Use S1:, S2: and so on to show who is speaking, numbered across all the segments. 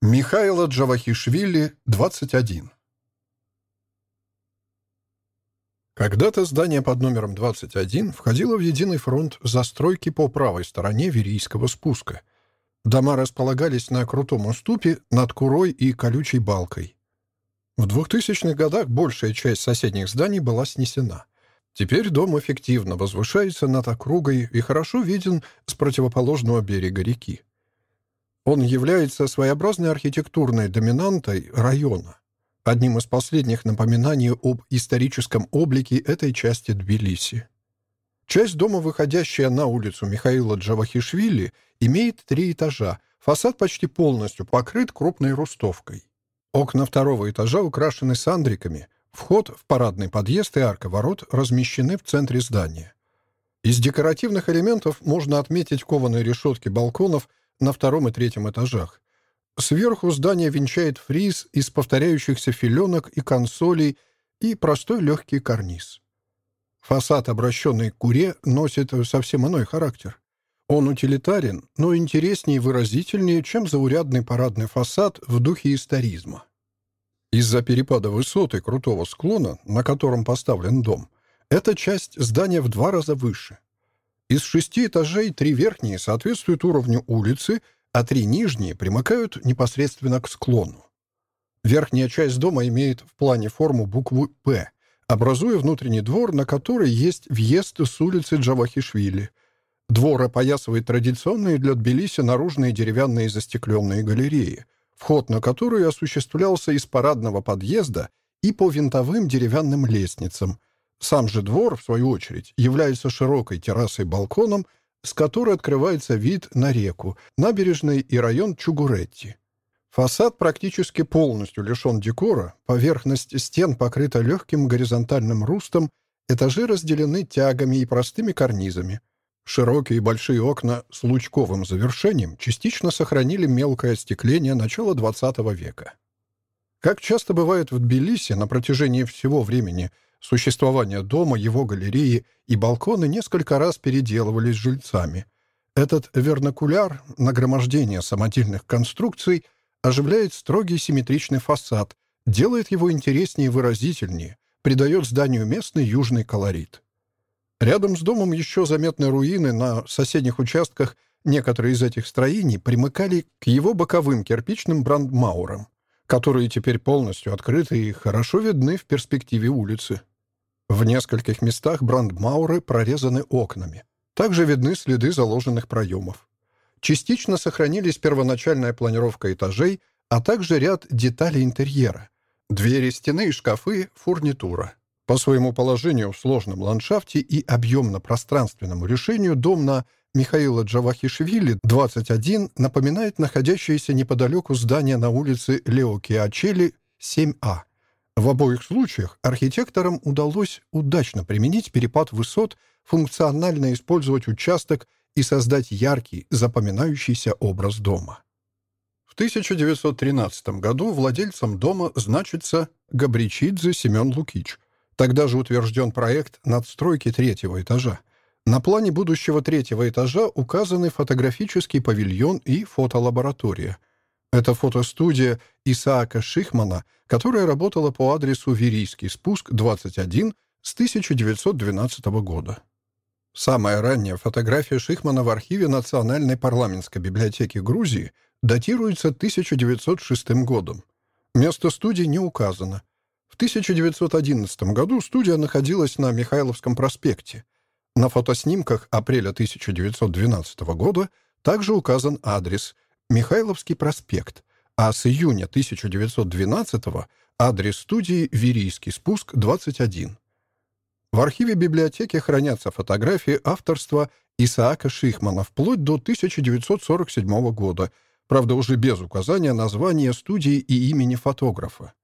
S1: Михайло Джавахишвили, 21. Когда-то здание под номером 21 входило в единый фронт застройки по правой стороне Верийского спуска. Дома располагались на крутом уступе над Курой и колючей балкой. В 2000-х годах большая часть соседних зданий была снесена. Теперь дом эффективно возвышается над округой и хорошо виден с противоположного берега реки. Он является своеобразной архитектурной доминантой района, одним из последних напоминаний об историческом облике этой части Тбилиси. Часть дома, выходящая на улицу Михаила Джавахишвили, имеет три этажа, фасад почти полностью покрыт крупной рустовкой. Окна второго этажа украшены сандриками, вход в парадный подъезд и арка ворот размещены в центре здания. Из декоративных элементов можно отметить кованые решетки балконов на втором и третьем этажах. Сверху здание венчает фриз из повторяющихся филенок и консолей и простой легкий карниз. Фасад, обращенный к куре, носит совсем иной характер. Он утилитарен, но интереснее и выразительнее, чем заурядный парадный фасад в духе историзма. Из-за перепада высоты крутого склона, на котором поставлен дом, эта часть здания в два раза выше — из шести этажей три верхние соответствуют уровню улицы, а три нижние примыкают непосредственно к склону. Верхняя часть дома имеет в плане форму буквы «П», образуя внутренний двор, на который есть въезд с улицы Джавахишвили. Двор опоясывает традиционные для Тбилиси наружные деревянные застекленные галереи, вход на которые осуществлялся из парадного подъезда и по винтовым деревянным лестницам, сам же двор, в свою очередь, является широкой террасой-балконом, с которой открывается вид на реку, набережный и район Чугуретти. Фасад практически полностью лишен декора, поверхность стен покрыта легким горизонтальным рустом, этажи разделены тягами и простыми карнизами. Широкие и большие окна с лучковым завершением частично сохранили мелкое остекление начала XX века. Как часто бывает в Тбилиси на протяжении всего времени – Существование дома, его галереи и балконы несколько раз переделывались жильцами. Этот вернокуляр, нагромождение самодельных конструкций, оживляет строгий симметричный фасад, делает его интереснее и выразительнее, придает зданию местный южный колорит. Рядом с домом еще заметны руины на соседних участках Некоторые из этих строений примыкали к его боковым кирпичным брандмаурам, которые теперь полностью открыты и хорошо видны в перспективе улицы. В нескольких местах брандмауры прорезаны окнами. Также видны следы заложенных проемов. Частично сохранились первоначальная планировка этажей, а также ряд деталей интерьера. Двери, стены и шкафы, фурнитура. По своему положению в сложном ландшафте и объемно-пространственному решению дом на Михаила Джавахишвили, 21, напоминает находящееся неподалеку здание на улице Лео Киачели, 7А. В обоих случаях архитекторам удалось удачно применить перепад высот, функционально использовать участок и создать яркий, запоминающийся образ дома. В 1913 году владельцем дома значится Габричидзе Семен Лукич. Тогда же утвержден проект надстройки третьего этажа. На плане будущего третьего этажа указаны фотографический павильон и фотолаборатория – это фотостудия Исаака Шихмана, которая работала по адресу Верийский спуск, 21, с 1912 года. Самая ранняя фотография Шихмана в архиве Национальной парламентской библиотеки Грузии датируется 1906 годом. Место студии не указано. В 1911 году студия находилась на Михайловском проспекте. На фотоснимках апреля 1912 года также указан адрес – Михайловский проспект, а с июня 1912-го адрес студии «Верийский спуск, 21». В архиве библиотеки хранятся фотографии авторства Исаака Шихмана вплоть до 1947 года, правда уже без указания названия студии и имени фотографа.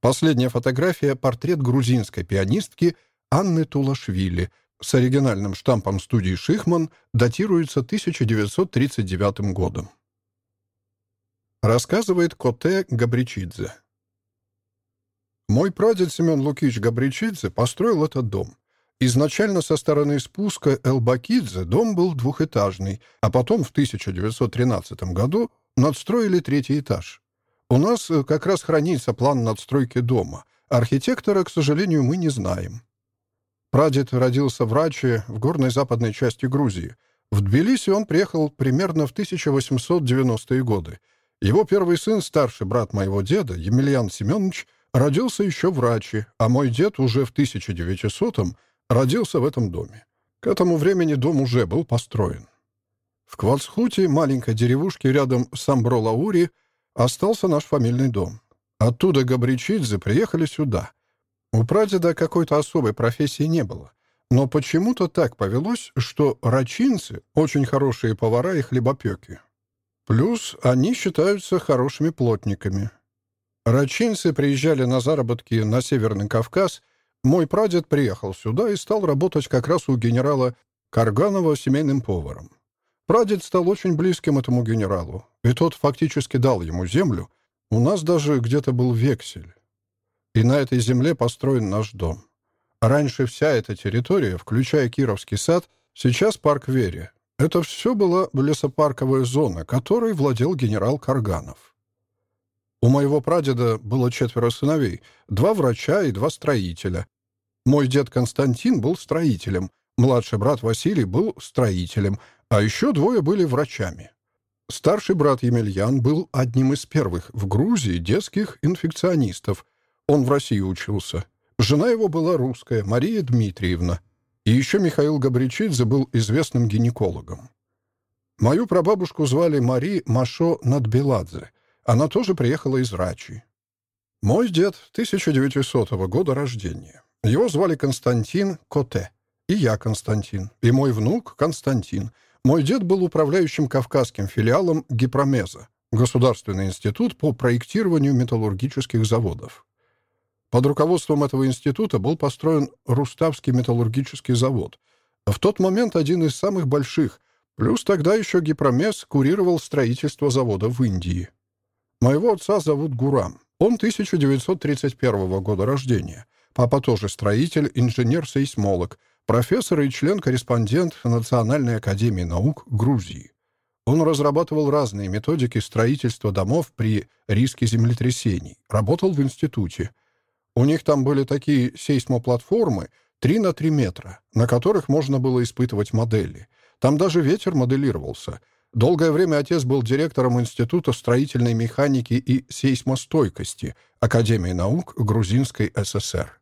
S1: Последняя фотография — портрет грузинской пианистки Анны Тулашвили с оригинальным штампом студии Шихман, датируется 1939 годом. Рассказывает Коте Габричидзе. Мой прадед Семен Лукич Габричидзе построил этот дом. Изначально со стороны спуска Элбакидзе дом был двухэтажный, а потом в 1913 году надстроили третий этаж. У нас э, как раз хранится план надстройки дома. Архитектора, к сожалению, мы не знаем. Прадед родился в Раче, в горной западной части Грузии. В Тбилиси он приехал примерно в 1890-е годы. Его первый сын, старший брат моего деда, Емельян Семенович, родился еще в Раче, а мой дед уже в 1900-м родился в этом доме. К этому времени дом уже был построен. В Квацхуте, маленькой деревушке рядом с Амбро-Лаури, остался наш фамильный дом. Оттуда габричидзе приехали сюда. У прадеда какой-то особой профессии не было. Но почему-то так повелось, что рачинцы — очень хорошие повара и хлебопеки. Плюс они считаются хорошими плотниками. Рачинцы приезжали на заработки на Северный Кавказ. Мой прадед приехал сюда и стал работать как раз у генерала Карганова семейным поваром. Прадед стал очень близким этому генералу, и тот фактически дал ему землю. У нас даже где-то был вексель. И на этой земле построен наш дом. Раньше вся эта территория, включая Кировский сад, сейчас парк Вере. Это все была лесопарковая зона, которой владел генерал Карганов. У моего прадеда было четверо сыновей, два врача и два строителя. Мой дед Константин был строителем, младший брат Василий был строителем, а еще двое были врачами. Старший брат Емельян был одним из первых в Грузии детских инфекционистов. Он в России учился. Жена его была русская, Мария Дмитриевна. И еще Михаил Габричидзе был известным гинекологом. Мою прабабушку звали Мари Машо Надбеладзе. Она тоже приехала из Рачи. Мой дед 1900 года рождения. Его звали Константин Коте. И я Константин. И мой внук Константин — мой дед был управляющим кавказским филиалом Гипромеза, Государственный институт по проектированию металлургических заводов. Под руководством этого института был построен Руставский металлургический завод. В тот момент один из самых больших, плюс тогда еще Гипромез курировал строительство завода в Индии. Моего отца зовут Гурам. Он 1931 года рождения. Папа тоже строитель, инженер-сейсмолог — профессор и член-корреспондент Национальной академии наук Грузии. Он разрабатывал разные методики строительства домов при риске землетрясений, работал в институте. У них там были такие сейсмоплатформы 3 на 3 метра, на которых можно было испытывать модели. Там даже ветер моделировался. Долгое время отец был директором Института строительной механики и сейсмостойкости Академии наук Грузинской ССР.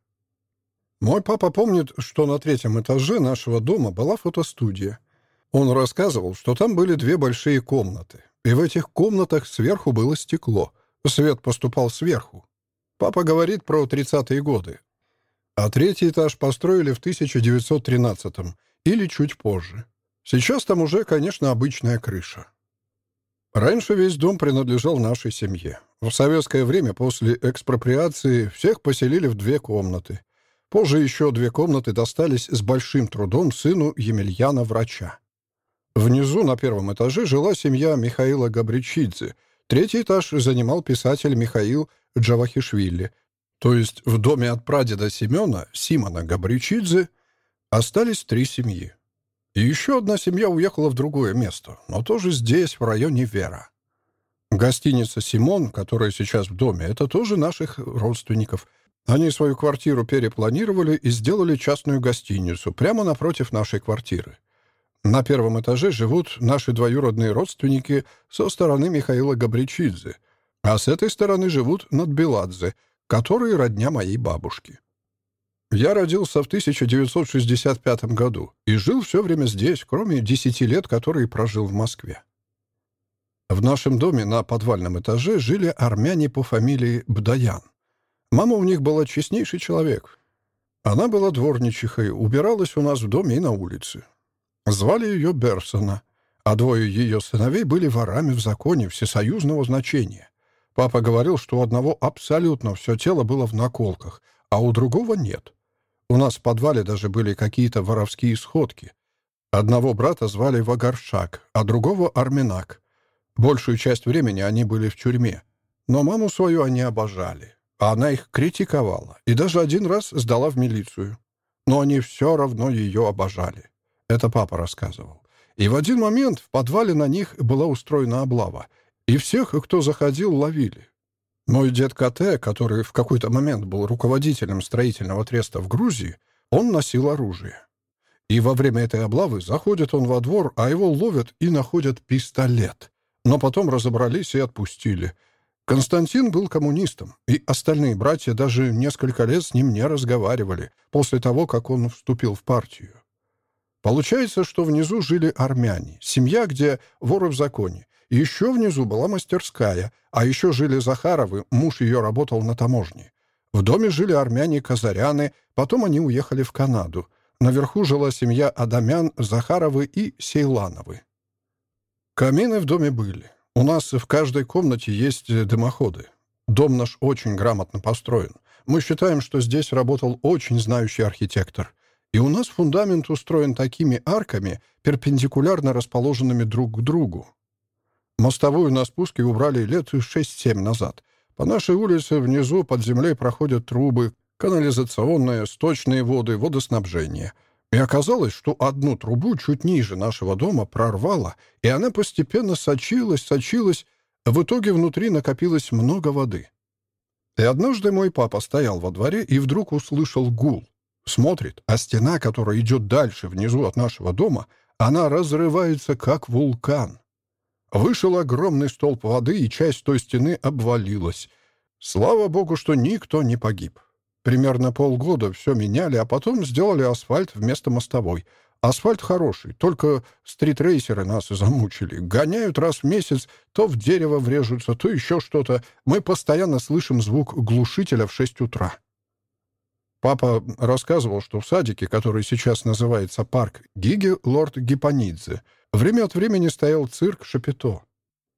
S1: Мой папа помнит, что на третьем этаже нашего дома была фотостудия. Он рассказывал, что там были две большие комнаты, и в этих комнатах сверху было стекло. Свет поступал сверху. Папа говорит про 30-е годы. А третий этаж построили в 1913-м или чуть позже. Сейчас там уже, конечно, обычная крыша. Раньше весь дом принадлежал нашей семье. В советское время после экспроприации всех поселили в две комнаты — Позже еще две комнаты достались с большим трудом сыну Емельяна-врача. Внизу, на первом этаже, жила семья Михаила Габричидзе. Третий этаж занимал писатель Михаил Джавахишвили. То есть в доме от прадеда Семена, Симона Габричидзе, остались три семьи. И еще одна семья уехала в другое место, но тоже здесь, в районе Вера. Гостиница «Симон», которая сейчас в доме, это тоже наших родственников – они свою квартиру перепланировали и сделали частную гостиницу прямо напротив нашей квартиры. На первом этаже живут наши двоюродные родственники со стороны Михаила Габричидзе, а с этой стороны живут Надбеладзе, которые родня моей бабушки. Я родился в 1965 году и жил все время здесь, кроме 10 лет, которые прожил в Москве. В нашем доме на подвальном этаже жили армяне по фамилии Бдаян. Мама у них была честнейший человек. Она была дворничихой, убиралась у нас в доме и на улице. Звали ее Берсона, а двое ее сыновей были ворами в законе всесоюзного значения. Папа говорил, что у одного абсолютно все тело было в наколках, а у другого нет. У нас в подвале даже были какие-то воровские сходки. Одного брата звали Вагаршак, а другого — Арминак. Большую часть времени они были в тюрьме. Но маму свою они обожали. А она их критиковала и даже один раз сдала в милицию. Но они все равно ее обожали. Это папа рассказывал. И в один момент в подвале на них была устроена облава. И всех, кто заходил, ловили. Мой дед КТ, который в какой-то момент был руководителем строительного треста в Грузии, он носил оружие. И во время этой облавы заходит он во двор, а его ловят и находят пистолет. Но потом разобрались и отпустили. Константин был коммунистом, и остальные братья даже несколько лет с ним не разговаривали после того, как он вступил в партию. Получается, что внизу жили армяне, семья, где воры в законе, еще внизу была мастерская, а еще жили Захаровы, муж ее работал на таможне. В доме жили армяне-казаряны, потом они уехали в Канаду. Наверху жила семья Адамян, Захаровы и Сейлановы. Камины в доме были. У нас в каждой комнате есть дымоходы. Дом наш очень грамотно построен. Мы считаем, что здесь работал очень знающий архитектор. И у нас фундамент устроен такими арками, перпендикулярно расположенными друг к другу. Мостовую на спуске убрали лет 6-7 назад. По нашей улице внизу под землей проходят трубы, канализационные, сточные воды, водоснабжение. И оказалось, что одну трубу чуть ниже нашего дома прорвало, и она постепенно сочилась, сочилась, в итоге внутри накопилось много воды. И однажды мой папа стоял во дворе и вдруг услышал гул. Смотрит, а стена, которая идет дальше, внизу от нашего дома, она разрывается, как вулкан. Вышел огромный столб воды, и часть той стены обвалилась. Слава богу, что никто не погиб. Примерно полгода все меняли, а потом сделали асфальт вместо мостовой. Асфальт хороший, только стритрейсеры нас замучили. Гоняют раз в месяц, то в дерево врежутся, то еще что-то. Мы постоянно слышим звук глушителя в 6 утра. Папа рассказывал, что в садике, который сейчас называется парк Гиги, лорд Гипонидзе — Время от времени стоял цирк Шапито.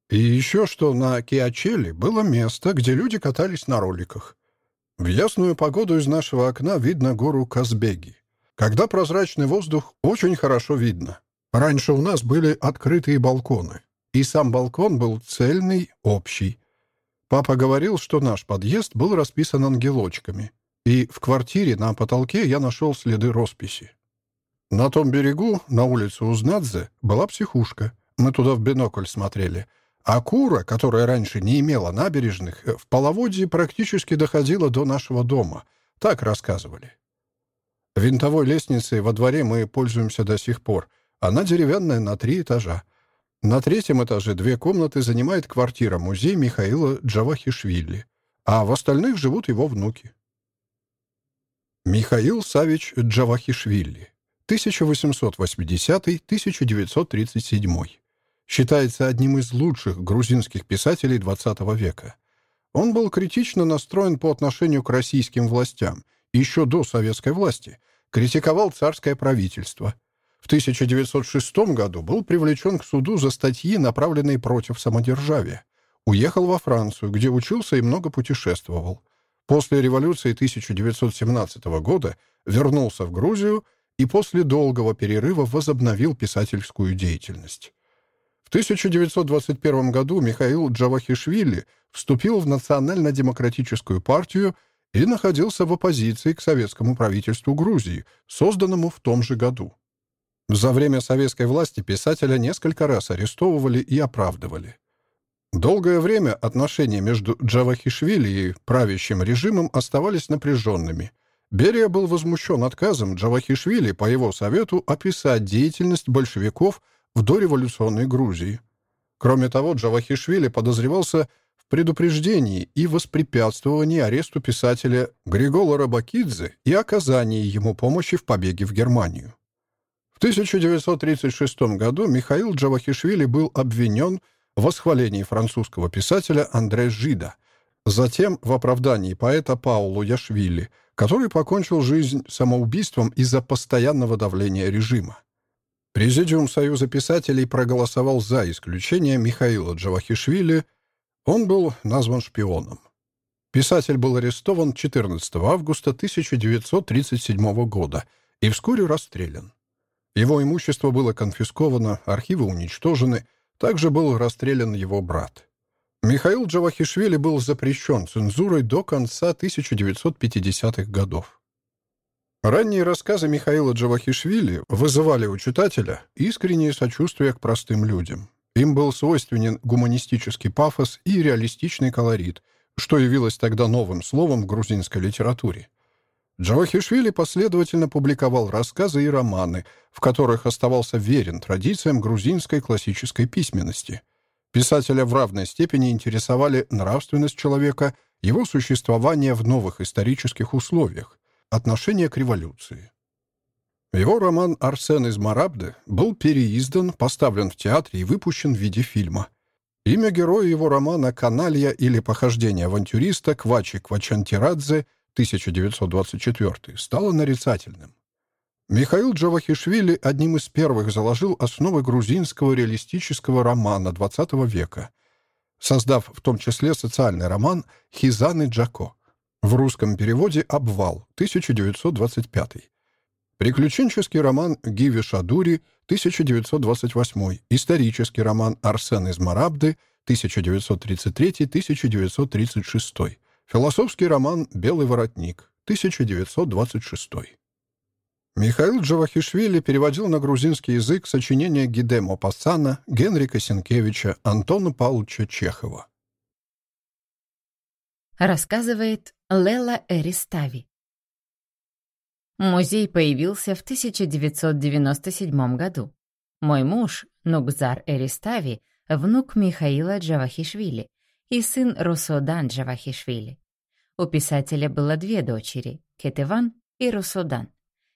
S1: И еще что на Киачеле было место, где люди катались на роликах. В ясную погоду из нашего окна видно гору Казбеги. Когда прозрачный воздух, очень хорошо видно. Раньше у нас были открытые балконы, и сам балкон был цельный, общий. Папа говорил, что наш подъезд был расписан ангелочками, и в квартире на потолке я нашел следы росписи. На том берегу, на улице Узнадзе, была психушка. Мы туда в бинокль смотрели. А Кура, которая раньше не имела набережных, в половодье практически доходила до нашего дома. Так рассказывали. Винтовой лестницей во дворе мы пользуемся до сих пор. Она деревянная на три этажа. На третьем этаже две комнаты занимает квартира-музей Михаила Джавахишвили, а в остальных живут его внуки. Михаил Савич Джавахишвили 1880-1937. Считается одним из лучших грузинских писателей XX века. Он был критично настроен по отношению к российским властям, еще до советской власти, критиковал царское правительство. В 1906 году был привлечен к суду за статьи, направленные против самодержавия. Уехал во Францию, где учился и много путешествовал. После революции 1917 года вернулся в Грузию и после долгого перерыва возобновил писательскую деятельность. В 1921 году Михаил Джавахишвили вступил в Национально-демократическую партию и находился в оппозиции к советскому правительству Грузии, созданному в том же году. За время советской власти писателя несколько раз арестовывали и оправдывали. Долгое время отношения между Джавахишвили и правящим режимом оставались напряженными – Берия был возмущен отказом Джавахишвили по его совету описать деятельность большевиков в дореволюционной Грузии. Кроме того, Джавахишвили подозревался в предупреждении и воспрепятствовании аресту писателя Григола Рабакидзе и оказании ему помощи в побеге в Германию. В 1936 году Михаил Джавахишвили был обвинен в восхвалении французского писателя Андре Жида, затем в оправдании поэта Паулу Яшвили – который покончил жизнь самоубийством из-за постоянного давления режима. Президиум Союза писателей проголосовал за исключение Михаила Джавахишвили. Он был назван шпионом. Писатель был арестован 14 августа 1937 года и вскоре расстрелян. Его имущество было конфисковано, архивы уничтожены, также был расстрелян его брат. Михаил Джавахишвили был запрещен цензурой до конца 1950-х годов. Ранние рассказы Михаила Джавахишвили вызывали у читателя искреннее сочувствие к простым людям. Им был свойственен гуманистический пафос и реалистичный колорит, что явилось тогда новым словом в грузинской литературе. Джавахишвили последовательно публиковал рассказы и романы, в которых оставался верен традициям грузинской классической письменности. Писателя в равной степени интересовали нравственность человека, его существование в новых исторических условиях, отношение к революции. Его роман «Арсен из Марабды» был переиздан, поставлен в театре и выпущен в виде фильма. Имя героя его романа «Каналья» или «Похождение авантюриста» Квачи Квачантирадзе 1924 стало нарицательным. Михаил Джавахишвили одним из первых заложил основы грузинского реалистического романа XX века, создав в том числе социальный роман «Хизаны Джако», в русском переводе «Обвал» 1925 Приключенческий роман Гиви Шадури, 1928. Исторический роман Арсен из Марабды, 1933-1936. Философский роман «Белый воротник», 1926. Михаил Джавахишвили переводил на грузинский язык сочинения Гиде Мопассана, Генрика Сенкевича, Антона Павловича Чехова.
S2: Рассказывает Лела Эристави. Музей появился в 1997 году. Мой муж, Нукзар Эристави, внук Михаила Джавахишвили и сын Русодан Джавахишвили. У писателя было две дочери — Кетеван и Русодан.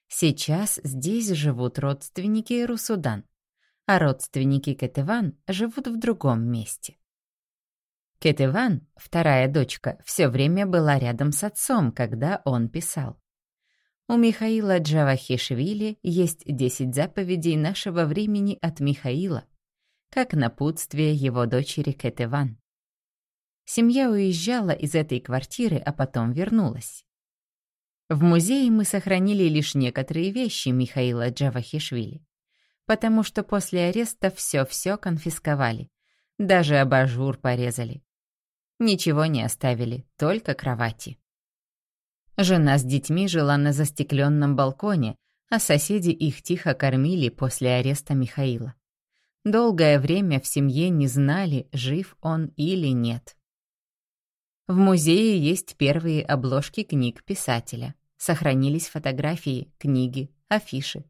S2: Сейчас здесь живут родственники Русудан, а родственники Кетеван живут в другом месте. Кетеван, вторая дочка, все время была рядом с отцом, когда он писал. У Михаила Джавахишвили есть десять заповедей нашего времени от Михаила, как напутствие его дочери Кетеван. Семья уезжала из этой квартиры, а потом вернулась. В музее мы сохранили лишь некоторые вещи Михаила Джавахишвили, потому что после ареста все-все конфисковали, даже абажур порезали. Ничего не оставили, только кровати. Жена с детьми жила на застекленном балконе, а соседи их тихо кормили после ареста Михаила. Долгое время в семье не знали, жив он или нет. В музее есть первые обложки книг писателя. Сохранились фотографии, книги, афиши.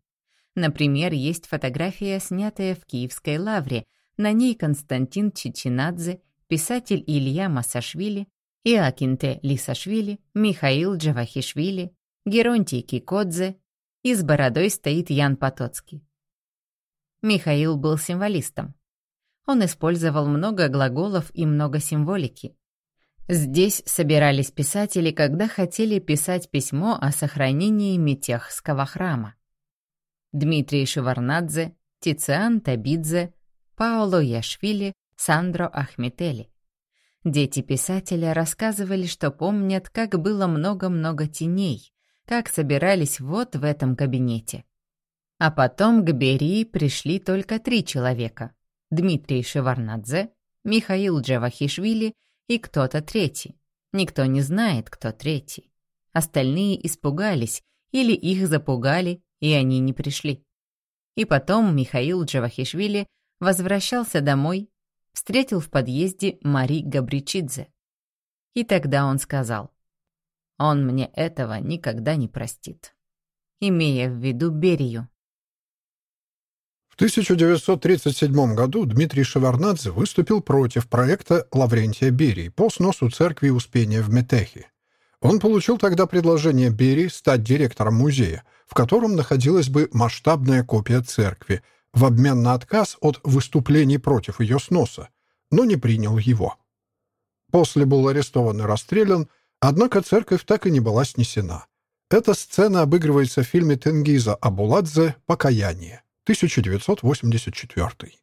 S2: Например, есть фотография, снятая в Киевской лавре. На ней Константин Чичинадзе, писатель Илья Масашвили Иакинте Лисашвили, Михаил Джавахишвили, Геронтий Кикодзе и с бородой стоит Ян Потоцкий. Михаил был символистом. Он использовал много глаголов и много символики. Здесь собирались писатели, когда хотели писать письмо о сохранении Митехского храма. Дмитрий Шеварнадзе, Тициан Табидзе, Паоло Яшвили, Сандро Ахметели. Дети писателя рассказывали, что помнят, как было много-много теней, как собирались вот в этом кабинете. А потом к Берии пришли только три человека. Дмитрий Шеварнадзе, Михаил Джавахишвили и кто-то третий. Никто не знает, кто третий. Остальные испугались или их запугали, и они не пришли. И потом Михаил Джавахишвили возвращался домой встретил в подъезде Мари Габричидзе. И тогда он сказал, «Он мне этого никогда не простит», имея в виду Берию.
S1: В 1937 году Дмитрий Шеварнадзе выступил против проекта Лаврентия Берии по сносу церкви Успения в Метехе. Он получил тогда предложение Берии стать директором музея, в котором находилась бы масштабная копия церкви, в обмен на отказ от выступлений против ее сноса, но не принял его. После был арестован и расстрелян, однако церковь так и не была снесена. Эта сцена обыгрывается в фильме Тенгиза Абуладзе «Покаяние» 1984.